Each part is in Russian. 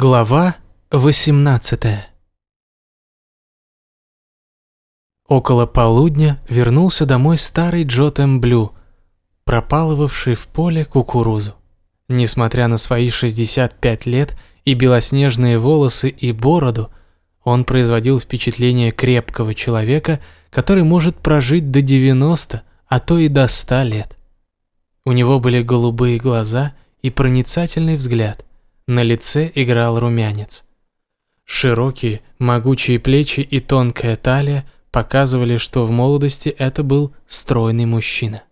Глава 18 Около полудня вернулся домой старый Джотем Блю, пропалывавший в поле кукурузу. Несмотря на свои 65 лет и белоснежные волосы и бороду, он производил впечатление крепкого человека, который может прожить до 90, а то и до 100 лет. У него были голубые глаза и проницательный взгляд. На лице играл румянец. Широкие, могучие плечи и тонкая талия показывали, что в молодости это был стройный мужчина.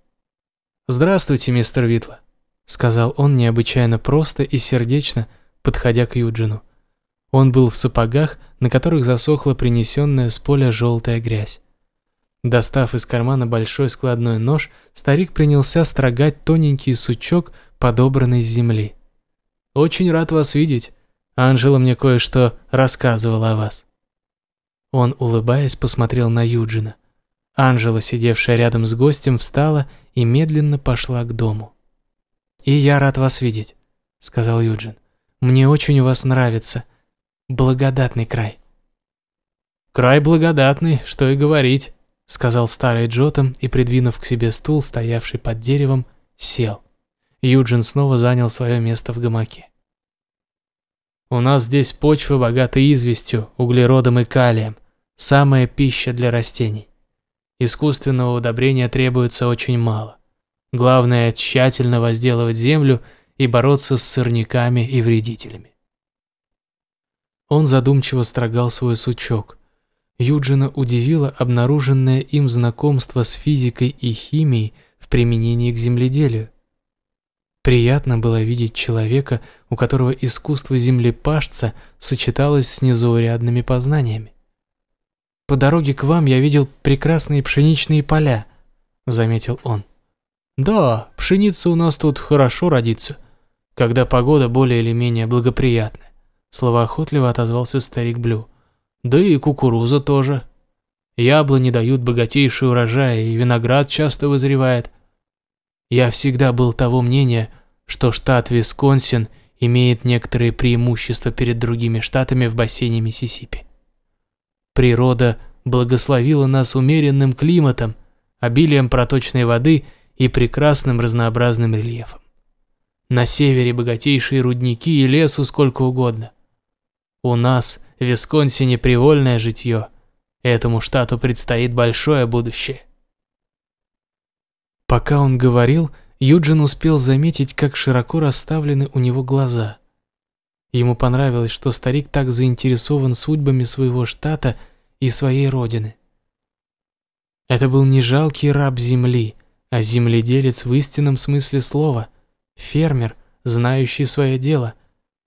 «Здравствуйте, мистер Витла», — сказал он необычайно просто и сердечно, подходя к Юджину. Он был в сапогах, на которых засохла принесенная с поля желтая грязь. Достав из кармана большой складной нож, старик принялся строгать тоненький сучок, подобранный с земли. Очень рад вас видеть. Анжела мне кое-что рассказывала о вас». Он, улыбаясь, посмотрел на Юджина. Анжела, сидевшая рядом с гостем, встала и медленно пошла к дому. «И я рад вас видеть», — сказал Юджин. «Мне очень у вас нравится. Благодатный край». «Край благодатный, что и говорить», — сказал старый Джотом и, придвинув к себе стул, стоявший под деревом, сел. Юджин снова занял свое место в гамаке. «У нас здесь почва богата известью, углеродом и калием, самая пища для растений. Искусственного удобрения требуется очень мало. Главное – тщательно возделывать землю и бороться с сорняками и вредителями». Он задумчиво строгал свой сучок. Юджина удивило обнаруженное им знакомство с физикой и химией в применении к земледелию. Приятно было видеть человека, у которого искусство землепашца сочеталось с незаурядными познаниями. «По дороге к вам я видел прекрасные пшеничные поля», — заметил он. «Да, пшеница у нас тут хорошо родится, когда погода более или менее благоприятная», — словоохотливо отозвался старик Блю. «Да и кукуруза тоже. Яблони дают богатейший урожай, и виноград часто вызревает. Я всегда был того мнения, что штат Висконсин имеет некоторые преимущества перед другими штатами в бассейне Миссисипи. Природа благословила нас умеренным климатом, обилием проточной воды и прекрасным разнообразным рельефом. На севере богатейшие рудники и лесу сколько угодно. У нас в Висконсине привольное житье. Этому штату предстоит большое будущее. Пока он говорил, Юджин успел заметить, как широко расставлены у него глаза. Ему понравилось, что старик так заинтересован судьбами своего штата и своей родины. Это был не жалкий раб земли, а земледелец в истинном смысле слова, фермер, знающий свое дело,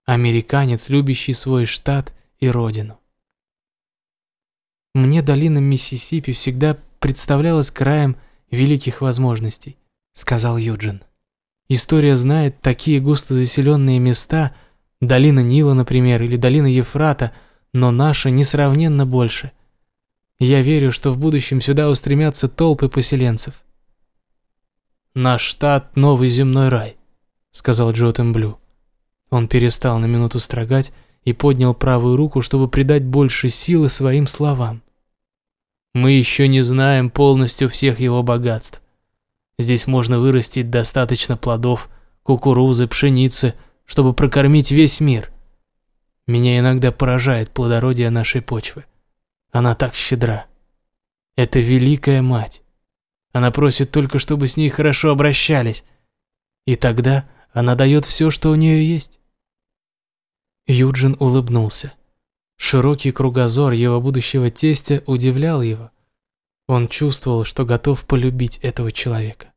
американец, любящий свой штат и родину. Мне долина Миссисипи всегда представлялась краем великих возможностей», — сказал Юджин. «История знает такие густо заселенные места, долина Нила, например, или долина Ефрата, но наша несравненно больше. Я верю, что в будущем сюда устремятся толпы поселенцев». «Наш штат — новый земной рай», — сказал Джотем Блю. Он перестал на минуту строгать и поднял правую руку, чтобы придать больше силы своим словам. Мы еще не знаем полностью всех его богатств. Здесь можно вырастить достаточно плодов, кукурузы, пшеницы, чтобы прокормить весь мир. Меня иногда поражает плодородие нашей почвы. Она так щедра. Это великая мать. Она просит только, чтобы с ней хорошо обращались. И тогда она дает все, что у нее есть. Юджин улыбнулся. Широкий кругозор его будущего тестя удивлял его. Он чувствовал, что готов полюбить этого человека.